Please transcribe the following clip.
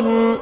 تَعْلَمُونَ